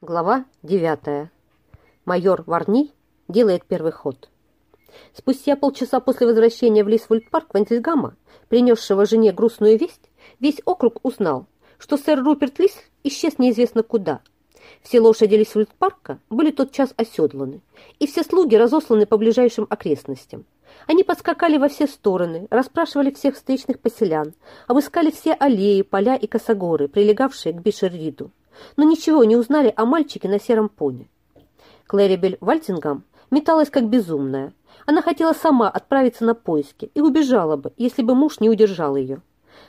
Глава 9. Майор Варни делает первый ход. Спустя полчаса после возвращения в Лисвульд-парк Вантельгама, принесшего жене грустную весть, весь округ узнал, что сэр Руперт Лис исчез неизвестно куда. Все лошади Лисвульд-парка были тот час оседланы, и все слуги разосланы по ближайшим окрестностям. Они подскакали во все стороны, расспрашивали всех встречных поселян, обыскали все аллеи, поля и косогоры, прилегавшие к Бишервиду но ничего не узнали о мальчике на сером пони. Клэрибель Вальтингам металась как безумная. Она хотела сама отправиться на поиски и убежала бы, если бы муж не удержал ее.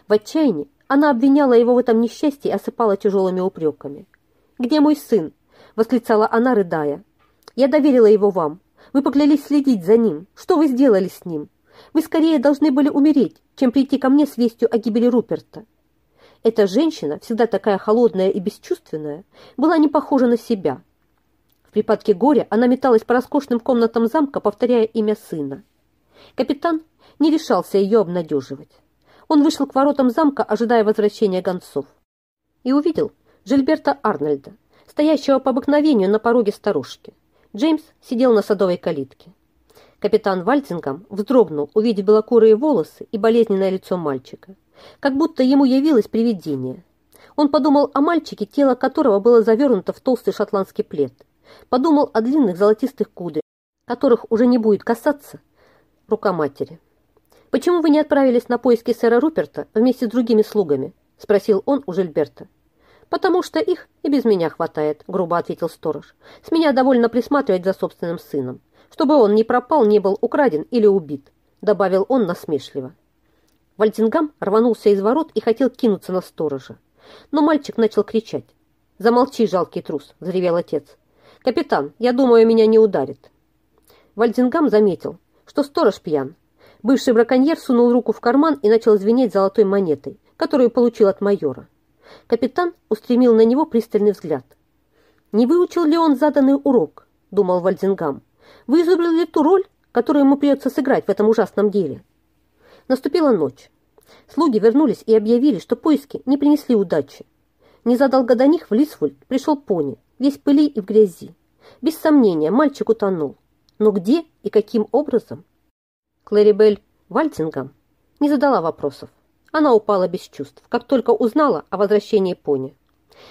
В отчаянии она обвиняла его в этом несчастье и осыпала тяжелыми упреками. «Где мой сын?» – восклицала она, рыдая. «Я доверила его вам. Вы поклялись следить за ним. Что вы сделали с ним? Вы скорее должны были умереть, чем прийти ко мне с вестью о гибели Руперта. Эта женщина, всегда такая холодная и бесчувственная, была не похожа на себя. В припадке горя она металась по роскошным комнатам замка, повторяя имя сына. Капитан не решался ее обнадеживать. Он вышел к воротам замка, ожидая возвращения гонцов. И увидел Жильберта Арнольда, стоящего по обыкновению на пороге сторожки. Джеймс сидел на садовой калитке. Капитан Вальтингам вздрогнул, увидев белокурые волосы и болезненное лицо мальчика как будто ему явилось привидение. Он подумал о мальчике, тело которого было завернуто в толстый шотландский плед. Подумал о длинных золотистых кудрях, которых уже не будет касаться рука матери. «Почему вы не отправились на поиски сэра Руперта вместе с другими слугами?» – спросил он у Жильберта. «Потому что их и без меня хватает», – грубо ответил сторож. «С меня довольно присматривать за собственным сыном, чтобы он не пропал, не был украден или убит», – добавил он насмешливо. Вальтингам рванулся из ворот и хотел кинуться на сторожа. Но мальчик начал кричать. «Замолчи, жалкий трус!» – взревел отец. «Капитан, я думаю, меня не ударит». Вальдингам заметил, что сторож пьян. Бывший браконьер сунул руку в карман и начал звенеть золотой монетой, которую получил от майора. Капитан устремил на него пристальный взгляд. «Не выучил ли он заданный урок?» – думал Вальдингам. «Вы изобрели ту роль, которую ему придется сыграть в этом ужасном деле?» Наступила ночь. Слуги вернулись и объявили, что поиски не принесли удачи. Незадолго до них в Лисвульд пришел пони, весь пыли и в грязи. Без сомнения, мальчик утонул. Но где и каким образом? Клэрибель Вальтингам не задала вопросов. Она упала без чувств, как только узнала о возвращении пони.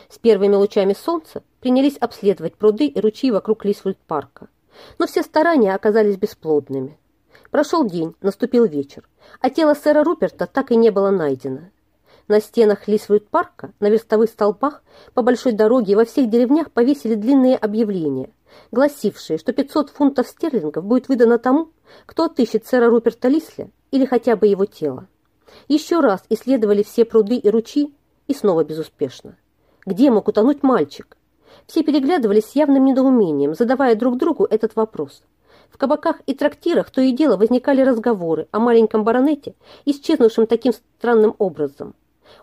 С первыми лучами солнца принялись обследовать пруды и ручьи вокруг Лисвульд-парка. Но все старания оказались бесплодными. Прошел день, наступил вечер, а тело сэра Руперта так и не было найдено. На стенах Лисвуд-парка, на верстовых столбах, по большой дороге и во всех деревнях повесили длинные объявления, гласившие, что 500 фунтов стерлингов будет выдано тому, кто отыщет сэра Руперта Лисля или хотя бы его тело. Еще раз исследовали все пруды и ручьи, и снова безуспешно. Где мог утонуть мальчик? Все переглядывались с явным недоумением, задавая друг другу этот вопрос – в кабаках и трактирах то и дело возникали разговоры о маленьком баронете, исчезнувшем таким странным образом.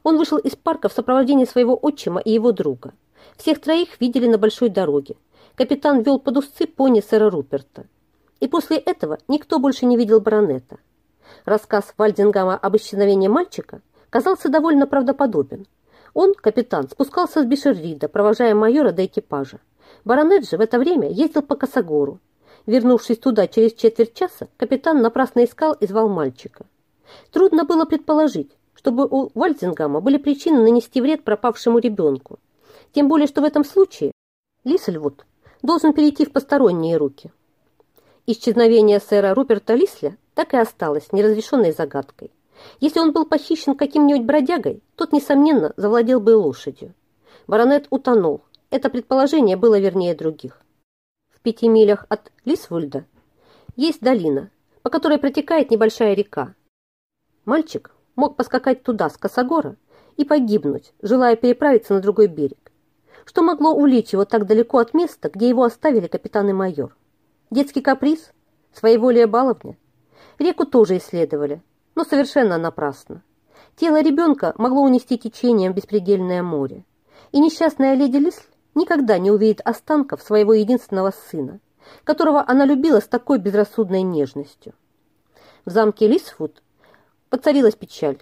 Он вышел из парка в сопровождении своего отчима и его друга. Всех троих видели на большой дороге. Капитан вел под узцы пони сэра Руперта. И после этого никто больше не видел баронета. Рассказ Вальдингама об исчезновении мальчика казался довольно правдоподобен. Он, капитан, спускался с Бишеррида, провожая майора до экипажа. Баронет же в это время ездил по Косогору, Вернувшись туда через четверть часа, капитан напрасно искал и звал мальчика. Трудно было предположить, чтобы у Вальзингама были причины нанести вред пропавшему ребенку. Тем более, что в этом случае Лисельвуд должен перейти в посторонние руки. Исчезновение сэра Руперта Лисля так и осталось неразрешенной загадкой. Если он был похищен каким-нибудь бродягой, тот, несомненно, завладел бы лошадью. Баронет утонул. Это предположение было вернее других пяти милях от Лисвульда есть долина, по которой протекает небольшая река. Мальчик мог поскакать туда с косогора и погибнуть, желая переправиться на другой берег. Что могло увлечь его так далеко от места, где его оставили капитан и майор? Детский каприз? Своеволие баловня? Реку тоже исследовали, но совершенно напрасно. Тело ребенка могло унести течением беспредельное море. И несчастная леди Лисль никогда не увидит останков своего единственного сына, которого она любила с такой безрассудной нежностью. В замке Лисфуд поцарилась печаль.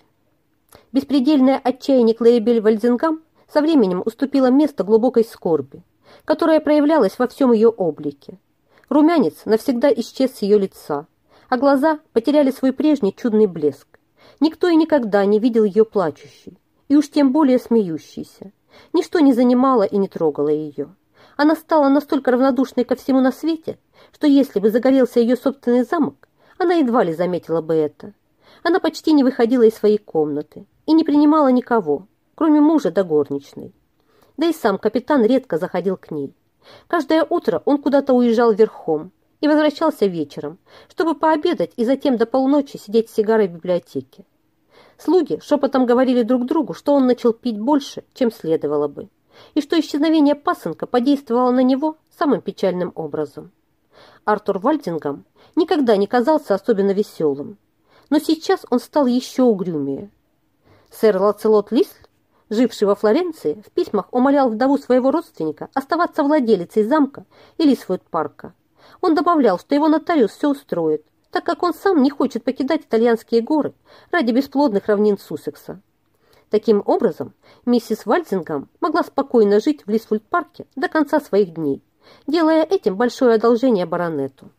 Беспредельное отчаяние Клэрибель Вальдингам со временем уступило место глубокой скорби. которая проявлялась во всем ее облике. Румянец навсегда исчез с ее лица, а глаза потеряли свой прежний чудный блеск. Никто и никогда не видел ее плачущей, и уж тем более смеющейся. Ничто не занимало и не трогало ее. Она стала настолько равнодушной ко всему на свете, что если бы загорелся ее собственный замок, она едва ли заметила бы это. Она почти не выходила из своей комнаты и не принимала никого, кроме мужа да горничной. Да и сам капитан редко заходил к ней. Каждое утро он куда-то уезжал верхом и возвращался вечером, чтобы пообедать и затем до полуночи сидеть с сигарой в библиотеке. Слуги шепотом говорили друг другу, что он начал пить больше, чем следовало бы, и что исчезновение пасынка подействовало на него самым печальным образом. Артур Вальдингам никогда не казался особенно веселым, но сейчас он стал еще угрюмее. Сэр Лацелот Лисль, живший во Флоренции, в письмах умолял вдову своего родственника оставаться владелицей замка и Лисфуд-парка. Он добавлял, что его нотариус все устроит, так как он сам не хочет покидать итальянские горы ради бесплодных равнин Суссекса. Таким образом, миссис Вальзингам могла спокойно жить в Лисфульд-парке до конца своих дней, делая этим большое одолжение баронету.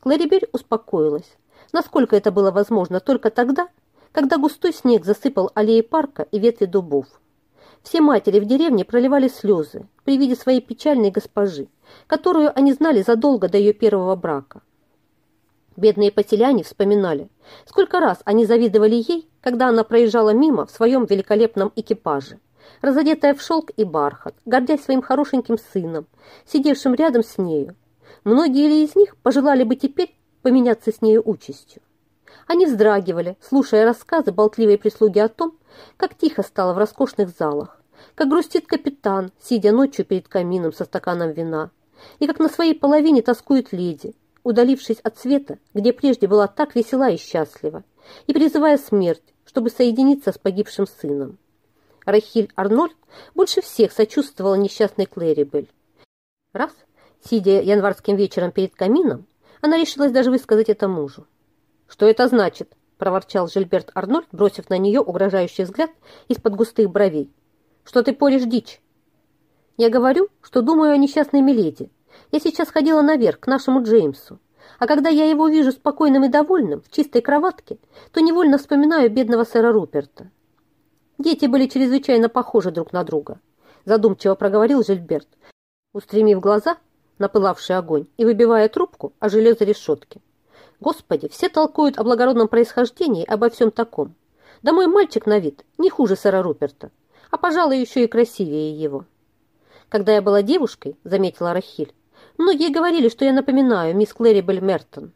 Клэрибель успокоилась, насколько это было возможно только тогда, когда густой снег засыпал аллеи парка и ветви дубов. Все матери в деревне проливали слезы при виде своей печальной госпожи, которую они знали задолго до ее первого брака. Бедные поселяне вспоминали, сколько раз они завидовали ей, когда она проезжала мимо в своем великолепном экипаже, разодетая в шелк и бархат, гордясь своим хорошеньким сыном, сидевшим рядом с нею. Многие ли из них пожелали бы теперь поменяться с нею участью? Они вздрагивали, слушая рассказы болтливой прислуги о том, как тихо стало в роскошных залах, как грустит капитан, сидя ночью перед камином со стаканом вина, и как на своей половине тоскует леди, удалившись от света, где прежде была так весела и счастлива, и призывая смерть, чтобы соединиться с погибшим сыном. Рахиль Арнольд больше всех сочувствовала несчастной Клэрибель. Раз, сидя январским вечером перед камином, она решилась даже высказать это мужу. «Что это значит?» – проворчал Жильберт Арнольд, бросив на нее угрожающий взгляд из-под густых бровей. «Что ты поришь дичь?» «Я говорю, что думаю о несчастной Миледи», я сейчас ходила наверх к нашему Джеймсу, а когда я его вижу спокойным и довольным в чистой кроватке, то невольно вспоминаю бедного сэра Руперта. Дети были чрезвычайно похожи друг на друга, задумчиво проговорил Жильберт, устремив глаза на пылавший огонь и выбивая трубку о железо решетки. Господи, все толкуют о благородном происхождении, обо всем таком. Да мой мальчик на вид не хуже сэра Руперта, а, пожалуй, еще и красивее его. Когда я была девушкой, заметила Рахиль, Многие говорили, что я напоминаю мисс Клэрибель Мертон.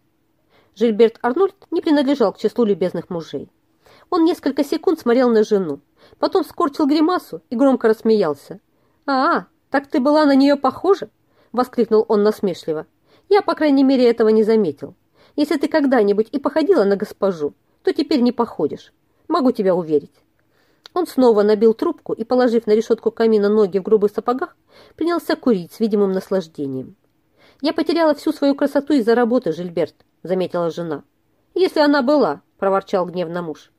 Жильберт Арнольд не принадлежал к числу любезных мужей. Он несколько секунд смотрел на жену, потом скорчил гримасу и громко рассмеялся. «А, так ты была на нее похожа?» – воскликнул он насмешливо. «Я, по крайней мере, этого не заметил. Если ты когда-нибудь и походила на госпожу, то теперь не походишь. Могу тебя уверить». Он снова набил трубку и, положив на решетку камина ноги в грубых сапогах, принялся курить с видимым наслаждением. «Я потеряла всю свою красоту из-за работы, Жильберт», — заметила жена. «Если она была», — проворчал гневно муж.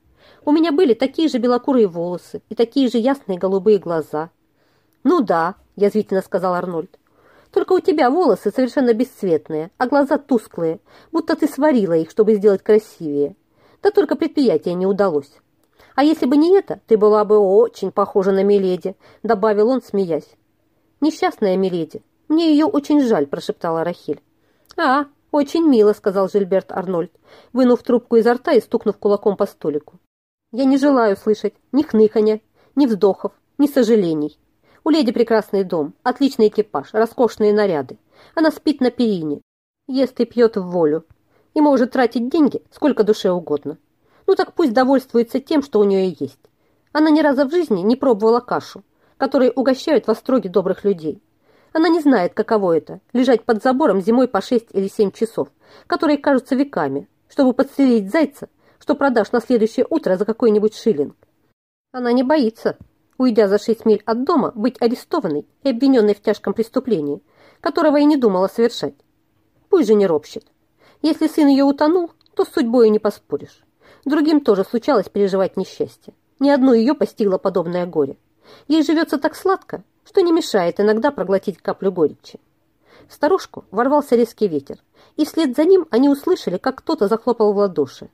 «У меня были такие же белокурые волосы и такие же ясные голубые глаза». «Ну да», — язвительно сказал Арнольд. «Только у тебя волосы совершенно бесцветные, а глаза тусклые, будто ты сварила их, чтобы сделать красивее. Да только предприятие не удалось». «А если бы не это, ты была бы очень похожа на Миледи», — добавил он, смеясь. «Несчастная Миледи, «Мне ее очень жаль», – прошептала Рахиль. «А, очень мило», – сказал Жильберт Арнольд, вынув трубку изо рта и стукнув кулаком по столику. «Я не желаю слышать ни хныканья, ни вздохов, ни сожалений. У леди прекрасный дом, отличный экипаж, роскошные наряды. Она спит на перине, ест и пьет в волю и может тратить деньги сколько душе угодно. Ну так пусть довольствуется тем, что у нее есть. Она ни разу в жизни не пробовала кашу, которой угощают в остроге добрых людей. Она не знает, каково это – лежать под забором зимой по 6 или 7 часов, которые кажутся веками, чтобы подстрелить зайца, что продашь на следующее утро за какой-нибудь шиллинг. Она не боится, уйдя за 6 миль от дома, быть арестованной и обвиненной в тяжком преступлении, которого и не думала совершать. Пусть же не ропщет. Если сын ее утонул, то с судьбой не поспоришь. Другим тоже случалось переживать несчастье. Ни одно ее постигло подобное горе. Ей живется так сладко, что не мешает иногда проглотить каплю горечи. В старушку ворвался резкий ветер, и вслед за ним они услышали, как кто-то захлопал в ладоши.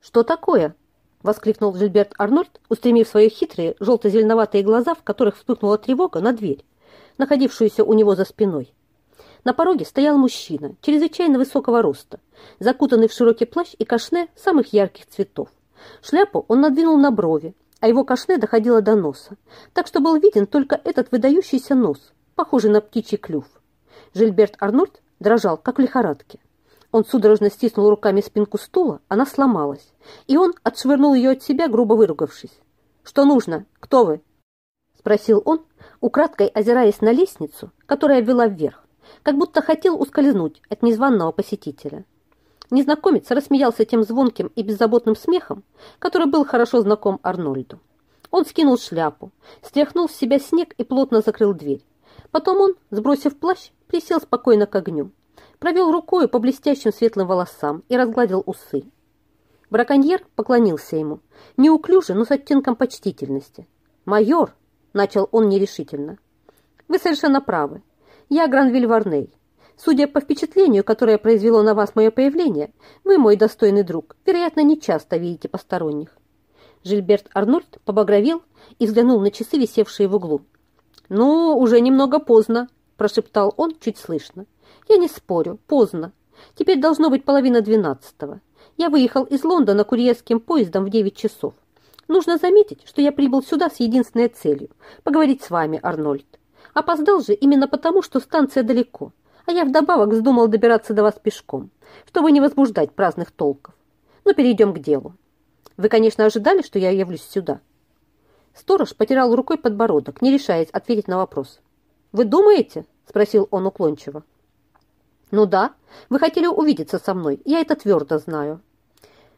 «Что такое?» — воскликнул Жильберт Арнольд, устремив свои хитрые желто-зеленоватые глаза, в которых вспыхнула тревога, на дверь, находившуюся у него за спиной. На пороге стоял мужчина, чрезвычайно высокого роста, закутанный в широкий плащ и кашне самых ярких цветов. Шляпу он надвинул на брови, а его кашне доходило до носа, так что был виден только этот выдающийся нос, похожий на птичий клюв. Жильберт Арнольд дрожал, как в лихорадке. Он судорожно стиснул руками спинку стула, она сломалась, и он отшвырнул ее от себя, грубо выругавшись. «Что нужно? Кто вы?» — спросил он, украдкой озираясь на лестницу, которая вела вверх, как будто хотел ускользнуть от незваного посетителя. Незнакомец рассмеялся тем звонким и беззаботным смехом, который был хорошо знаком Арнольду. Он скинул шляпу, стряхнул с себя снег и плотно закрыл дверь. Потом он, сбросив плащ, присел спокойно к огню, провел рукой по блестящим светлым волосам и разгладил усы. Браконьер поклонился ему, неуклюже, но с оттенком почтительности. «Майор!» — начал он нерешительно. «Вы совершенно правы. Я Гранвиль Варней. Судя по впечатлению, которое произвело на вас мое появление, вы, мой достойный друг, вероятно, не часто видите посторонних. Жильберт Арнольд побагровел и взглянул на часы, висевшие в углу. «Ну, уже немного поздно», – прошептал он чуть слышно. «Я не спорю, поздно. Теперь должно быть половина двенадцатого. Я выехал из Лондона курьерским поездом в девять часов. Нужно заметить, что я прибыл сюда с единственной целью – поговорить с вами, Арнольд. Опоздал же именно потому, что станция далеко – а я вдобавок вздумал добираться до вас пешком, чтобы не возбуждать праздных толков. Но перейдем к делу. Вы, конечно, ожидали, что я явлюсь сюда?» Сторож потирал рукой подбородок, не решаясь ответить на вопрос. «Вы думаете?» – спросил он уклончиво. «Ну да, вы хотели увидеться со мной, я это твердо знаю».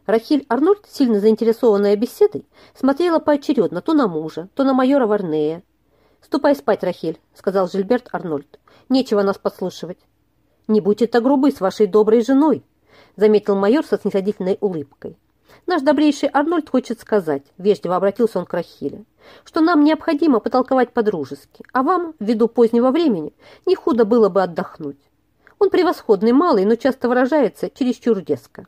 Рахиль Арнольд, сильно заинтересованная беседой, смотрела поочередно то на мужа, то на майора Варнея. «Ступай спать, Рахиль», – сказал Жильберт Арнольд. Нечего нас подслушивать. Не будьте так грубы с вашей доброй женой, заметил майор со снисходительной улыбкой. Наш добрейший Арнольд хочет сказать, вежливо обратился он к Рахиле, что нам необходимо потолковать по-дружески, а вам, ввиду позднего времени, не худо было бы отдохнуть. Он превосходный малый, но часто выражается чересчур резко.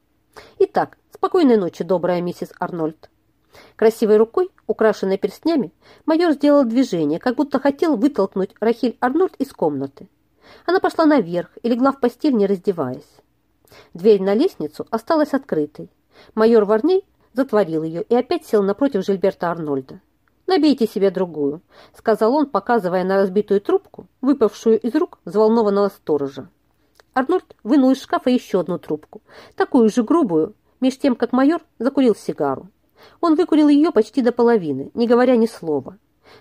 Итак, спокойной ночи, добрая миссис Арнольд. Красивой рукой, украшенной перстнями, майор сделал движение, как будто хотел вытолкнуть Рахиль Арнольд из комнаты. Она пошла наверх и легла в постель, не раздеваясь. Дверь на лестницу осталась открытой. Майор Варней затворил ее и опять сел напротив Жильберта Арнольда. «Набейте себе другую», — сказал он, показывая на разбитую трубку, выпавшую из рук взволнованного сторожа. Арнольд вынул из шкафа еще одну трубку, такую же грубую, меж тем, как майор закурил сигару. Он выкурил ее почти до половины, не говоря ни слова.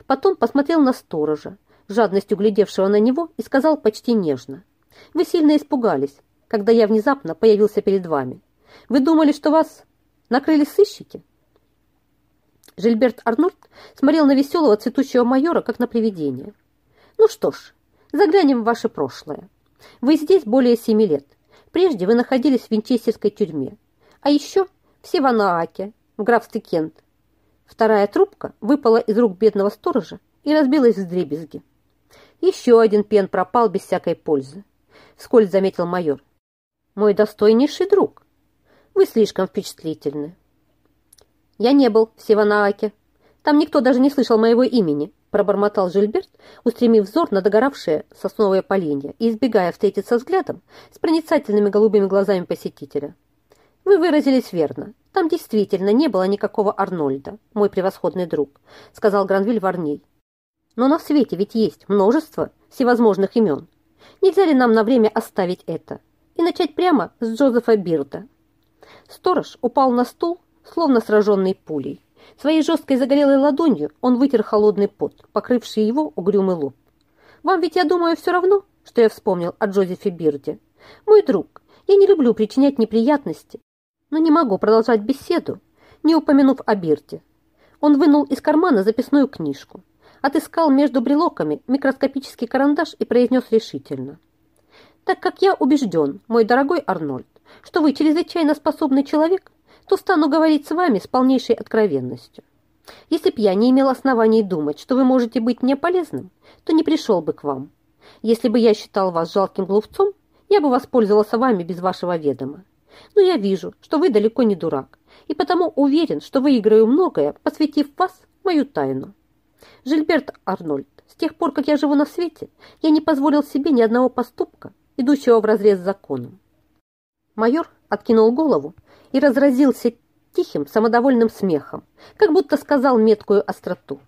Потом посмотрел на сторожа, жадностью глядевшего на него, и сказал почти нежно. «Вы сильно испугались, когда я внезапно появился перед вами. Вы думали, что вас накрыли сыщики?» Жильберт Арнольд смотрел на веселого цветущего майора, как на привидение. «Ну что ж, заглянем в ваше прошлое. Вы здесь более семи лет. Прежде вы находились в винчестерской тюрьме. А еще в Севанааке, в графстве Кент. Вторая трубка выпала из рук бедного сторожа и разбилась в дребезги. Еще один пен пропал без всякой пользы. Вскользь заметил майор. Мой достойнейший друг, вы слишком впечатлительны. Я не был в Севанааке. Там никто даже не слышал моего имени, пробормотал Жильберт, устремив взор на догоравшее сосновое поленье и избегая встретиться взглядом с проницательными голубыми глазами посетителя. Вы выразились верно. Там действительно не было никакого Арнольда, мой превосходный друг, сказал Гранвиль Варней. Но на свете ведь есть множество всевозможных имен. Нельзя ли нам на время оставить это и начать прямо с Джозефа Бирда? Сторож упал на стул, словно сраженный пулей. Своей жесткой загорелой ладонью он вытер холодный пот, покрывший его угрюмый лоб. «Вам ведь, я думаю, все равно, что я вспомнил о Джозефе Бирде. Мой друг, я не люблю причинять неприятности но не могу продолжать беседу, не упомянув о Бирте. Он вынул из кармана записную книжку, отыскал между брелоками микроскопический карандаш и произнес решительно. «Так как я убежден, мой дорогой Арнольд, что вы чрезвычайно способный человек, то стану говорить с вами с полнейшей откровенностью. Если б я не имел оснований думать, что вы можете быть мне полезным, то не пришел бы к вам. Если бы я считал вас жалким глупцом, я бы воспользовался вами без вашего ведома. Но я вижу, что вы далеко не дурак, и потому уверен, что выиграю многое, посвятив вас мою тайну. Жильберт Арнольд, с тех пор, как я живу на свете, я не позволил себе ни одного поступка, идущего вразрез с законом. Майор откинул голову и разразился тихим, самодовольным смехом, как будто сказал меткую остроту.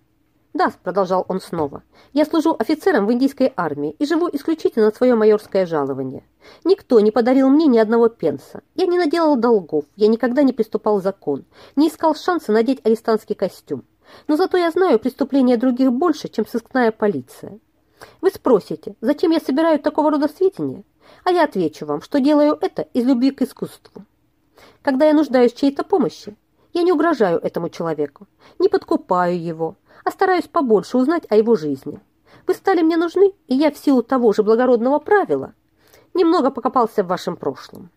«Да», — продолжал он снова, — «я служу офицером в индийской армии и живу исключительно на свое майорское жалование. Никто не подарил мне ни одного пенса. Я не наделал долгов, я никогда не приступал закон, не искал шанса надеть арестантский костюм. Но зато я знаю преступления других больше, чем сыскная полиция. Вы спросите, зачем я собираю такого рода сведения? А я отвечу вам, что делаю это из любви к искусству. Когда я нуждаюсь в чьей-то помощи, я не угрожаю этому человеку, не подкупаю его, а стараюсь побольше узнать о его жизни. Вы стали мне нужны, и я в силу того же благородного правила немного покопался в вашем прошлом.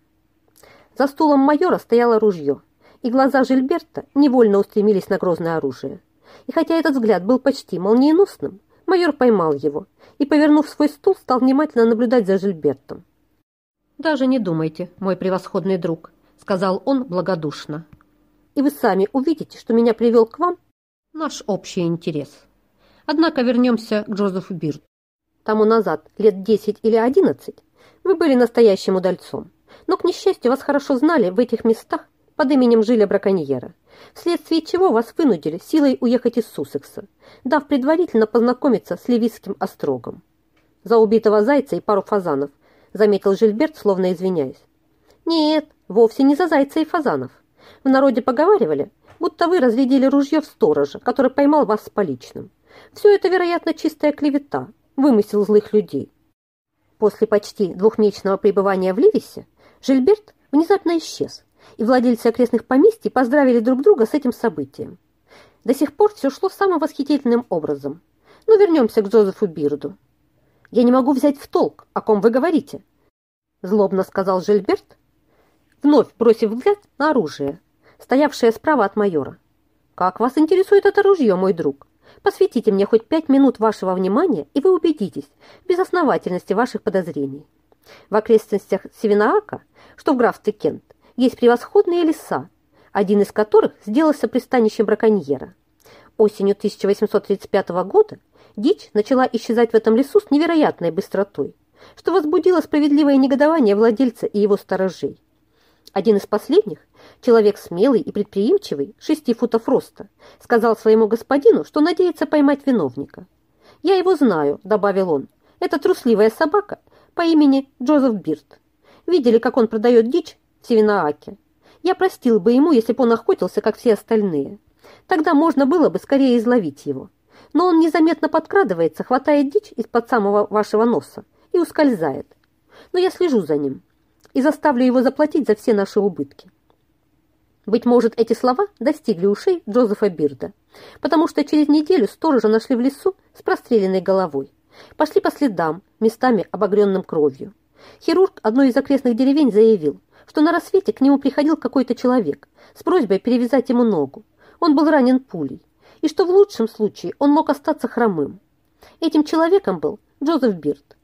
За стулом майора стояло ружье, и глаза Жильберта невольно устремились на грозное оружие. И хотя этот взгляд был почти молниеносным, майор поймал его и, повернув свой стул, стал внимательно наблюдать за Жильбертом. «Даже не думайте, мой превосходный друг», — сказал он благодушно. «И вы сами увидите, что меня привел к вам наш общий интерес. Однако вернемся к Джозефу Бирду. Тому назад, лет десять или одиннадцать, вы были настоящим удальцом, но, к несчастью, вас хорошо знали в этих местах под именем Жиля Браконьера, вследствие чего вас вынудили силой уехать из Суссекса, дав предварительно познакомиться с Левисским острогом. За убитого зайца и пару фазанов, заметил Жильберт, словно извиняясь. Нет, вовсе не за зайца и фазанов. В народе поговаривали, будто вы разрядили ружье в сторожа, который поймал вас с поличным. Все это, вероятно, чистая клевета, вымысел злых людей. После почти двухмесячного пребывания в Ливисе Жильберт внезапно исчез, и владельцы окрестных поместий поздравили друг друга с этим событием. До сих пор все шло самым восхитительным образом. Но вернемся к Джозефу Бирду. «Я не могу взять в толк, о ком вы говорите», – злобно сказал Жильберт, вновь бросив взгляд на оружие, стоявшее справа от майора. «Как вас интересует это ружье, мой друг? Посвятите мне хоть пять минут вашего внимания, и вы убедитесь в безосновательности ваших подозрений. В окрестностях Севинаака, что в графстве Кент, есть превосходные леса, один из которых сделался пристанищем браконьера. Осенью 1835 года дичь начала исчезать в этом лесу с невероятной быстротой, что возбудило справедливое негодование владельца и его сторожей. Один из последних, человек смелый и предприимчивый, шести футов роста, сказал своему господину, что надеется поймать виновника. «Я его знаю», — добавил он. «Это трусливая собака по имени Джозеф Бирд. Видели, как он продает дичь в Севинааке. Я простил бы ему, если бы он охотился, как все остальные. Тогда можно было бы скорее изловить его. Но он незаметно подкрадывается, хватает дичь из-под самого вашего носа и ускользает. Но я слежу за ним и заставлю его заплатить за все наши убытки. Быть может, эти слова достигли ушей Джозефа Бирда, потому что через неделю сторожа нашли в лесу с простреленной головой. Пошли по следам, местами обогренным кровью. Хирург одной из окрестных деревень заявил, что на рассвете к нему приходил какой-то человек с просьбой перевязать ему ногу. Он был ранен пулей, и что в лучшем случае он мог остаться хромым. Этим человеком был Джозеф Бирд.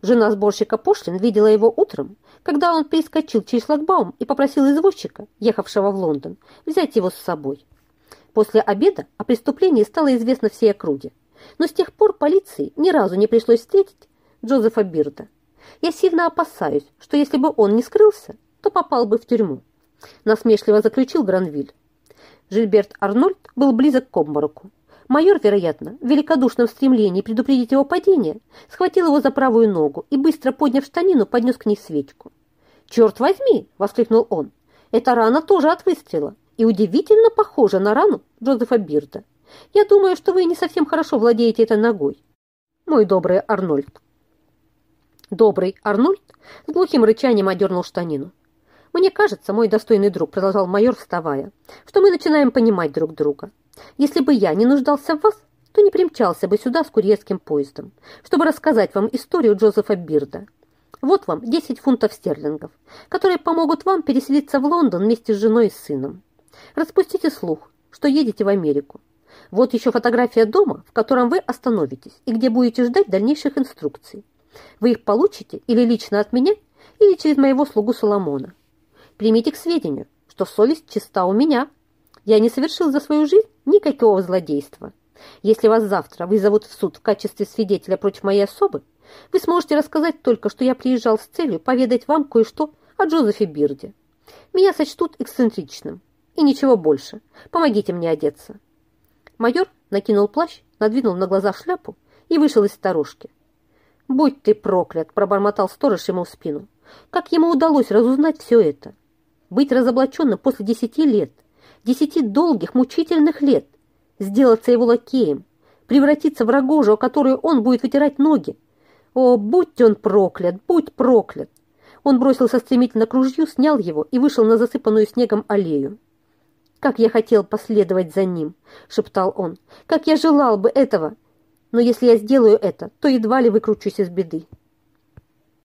Жена сборщика пошлин видела его утром, когда он перескочил через шлагбаум и попросил извозчика, ехавшего в Лондон, взять его с собой. После обеда о преступлении стало известно всей округе, но с тех пор полиции ни разу не пришлось встретить Джозефа Бирда. Я сильно опасаюсь, что если бы он не скрылся, то попал бы в тюрьму. Насмешливо заключил Гранвиль. Жильберт Арнольд был близок к обмороку. Майор, вероятно, в великодушном стремлении предупредить его падение, схватил его за правую ногу и, быстро подняв штанину, поднес к ней свечку. «Черт возьми!» – воскликнул он. «Эта рана тоже от выстрела и удивительно похожа на рану Джозефа Бирда. Я думаю, что вы не совсем хорошо владеете этой ногой, мой добрый Арнольд». Добрый Арнольд с глухим рычанием одернул штанину. «Мне кажется, мой достойный друг», — продолжал майор, вставая, «что мы начинаем понимать друг друга. Если бы я не нуждался в вас, то не примчался бы сюда с курьерским поездом, чтобы рассказать вам историю Джозефа Бирда. Вот вам 10 фунтов стерлингов, которые помогут вам переселиться в Лондон вместе с женой и сыном. Распустите слух, что едете в Америку. Вот еще фотография дома, в котором вы остановитесь и где будете ждать дальнейших инструкций. Вы их получите или лично от меня, или через моего слугу Соломона. Примите к сведению, что совесть чиста у меня. Я не совершил за свою жизнь никакого злодейства. Если вас завтра вызовут в суд в качестве свидетеля против моей особы, вы сможете рассказать только, что я приезжал с целью поведать вам кое-что о Джозефе Бирде. Меня сочтут эксцентричным. И ничего больше. Помогите мне одеться. Майор накинул плащ, надвинул на глаза шляпу и вышел из сторожки. «Будь ты проклят!» – пробормотал сторож ему в спину. «Как ему удалось разузнать все это? Быть разоблаченным после десяти лет, десяти долгих, мучительных лет, сделаться его лакеем, превратиться в рогожу, о которую он будет вытирать ноги. О, будь он проклят, будь проклят! Он бросился стремительно к ружью, снял его и вышел на засыпанную снегом аллею. «Как я хотел последовать за ним!» — шептал он. «Как я желал бы этого! Но если я сделаю это, то едва ли выкручусь из беды.